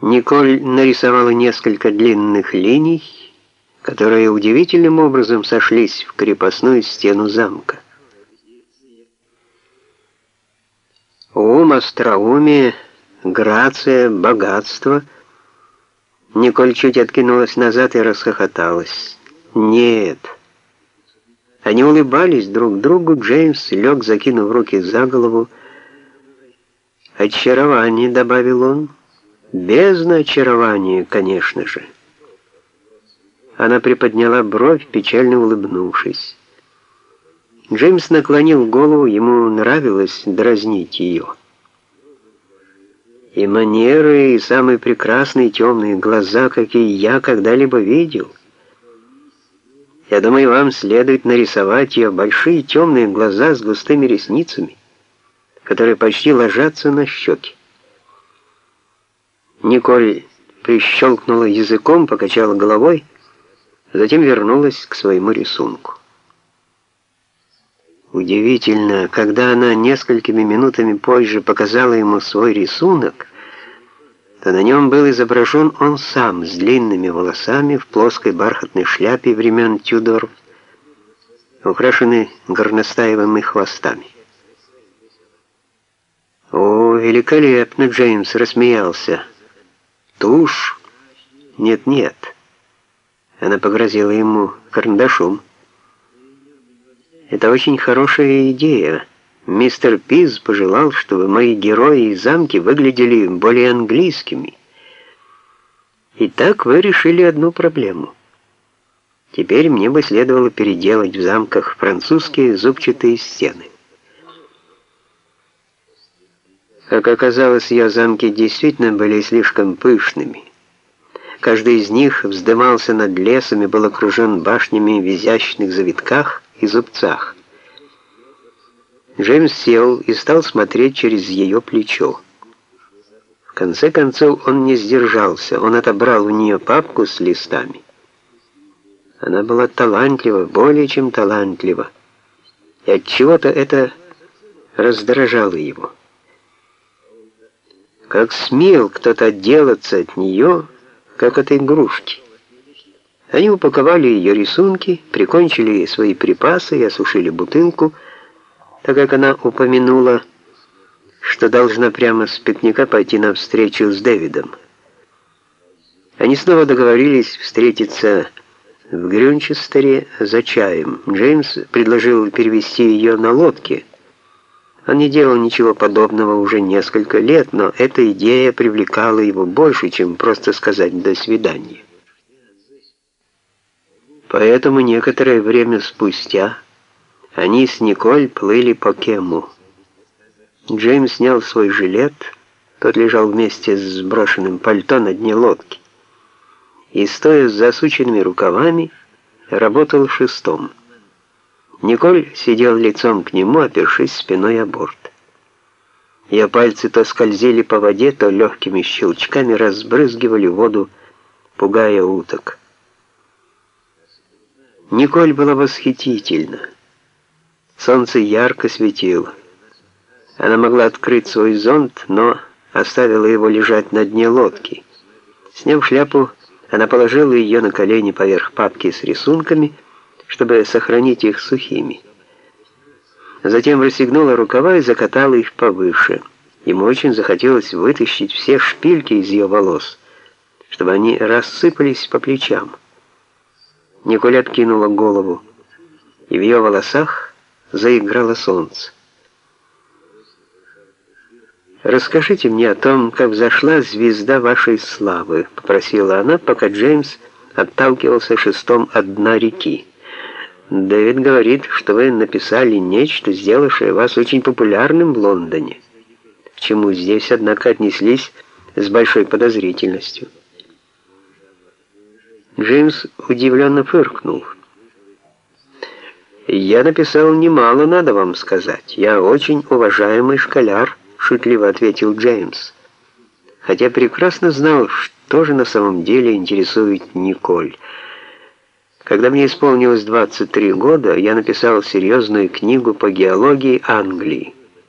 Николь нарисовала несколько длинных линий, которые удивительным образом сошлись в крепостную стену замка. Ум, остроумие, грация, богатство. Николь чуть откинулась назад и расхохоталась. Нет. Они улыбались друг другу, Джеймс лег, закинув руки за голову. «Очарование», — добавил он, — Бездна очарования, конечно же. Она приподняла бровь, печально улыбнувшись. Джеймс наклонил голову, ему нравилось дразнить ее. И манеры, и самые прекрасные темные глаза, какие я когда-либо видел. Я думаю, вам следует нарисовать ее большие темные глаза с густыми ресницами, которые почти ложатся на щеки. Николь прищелкнула языком, покачала головой, затем вернулась к своему рисунку. Удивительно, когда она несколькими минутами позже показала ему свой рисунок, то на нем был изображен он сам с длинными волосами в плоской бархатной шляпе времен Тюдоров, украшенный горностаевыми хвостами. «О, великолепно!» — Джеймс рассмеялся. Тушь? Нет-нет. Она погрозила ему карандашом. Это очень хорошая идея. Мистер Пиз пожелал, чтобы мои герои и замки выглядели более английскими. И так вы решили одну проблему. Теперь мне бы следовало переделать в замках французские зубчатые стены. Как оказалось, ее замки действительно были слишком пышными. Каждый из них вздымался над лесом и был окружен башнями в изящных завитках и зубцах. Джеймс сел и стал смотреть через ее плечо. В конце концов он не сдержался, он отобрал у нее папку с листами. Она была талантлива, более чем талантлива, и от чего-то это раздражало его. Как смел кто-то отделаться от нее, как от игрушки. Они упаковали ее рисунки, прикончили свои припасы и осушили бутылку, так как она упомянула, что должна прямо с пикника пойти на встречу с Дэвидом. Они снова договорились встретиться в Грюнчестере за чаем. Джеймс предложил перевести ее на лодке, он не делал ничего подобного уже несколько лет, но эта идея привлекала его больше, чем просто сказать «до свидания». Поэтому некоторое время спустя они с Николь плыли по Кему. Джеймс снял свой жилет, тот лежал вместе с сброшенным пальто на дне лодки, и, стоя с засученными рукавами, работал шестом. Николь сидел лицом к нему, опершись спиной о борт. Ее пальцы то скользили по воде, то легкими щелчками разбрызгивали воду, пугая уток. Николь была восхитительна. Солнце ярко светило. Она могла открыть свой зонт, но оставила его лежать на дне лодки. Сняв шляпу, она положила ее на колени поверх папки с рисунками, чтобы сохранить их сухими. Затем расстегнула рукава и закатала их повыше. Ему очень захотелось вытащить все шпильки из ее волос, чтобы они рассыпались по плечам. Николь откинула голову, и в ее волосах заиграло солнце. «Расскажите мне о том, как взошла звезда вашей славы», — попросила она, пока Джеймс отталкивался шестом от дна реки. Дэвид говорит, что вы написали нечто, сделавшее вас очень популярным в Лондоне, к чему здесь, однако, отнеслись с большой подозрительностью. Джеймс удивленно фыркнул. «Я написал немало, надо вам сказать. Я очень уважаемый школяр», — шутливо ответил Джеймс. Хотя прекрасно знал, что же на самом деле интересует Николь — когда мне исполнилось 23 года, я написал серьезную книгу по геологии Англии.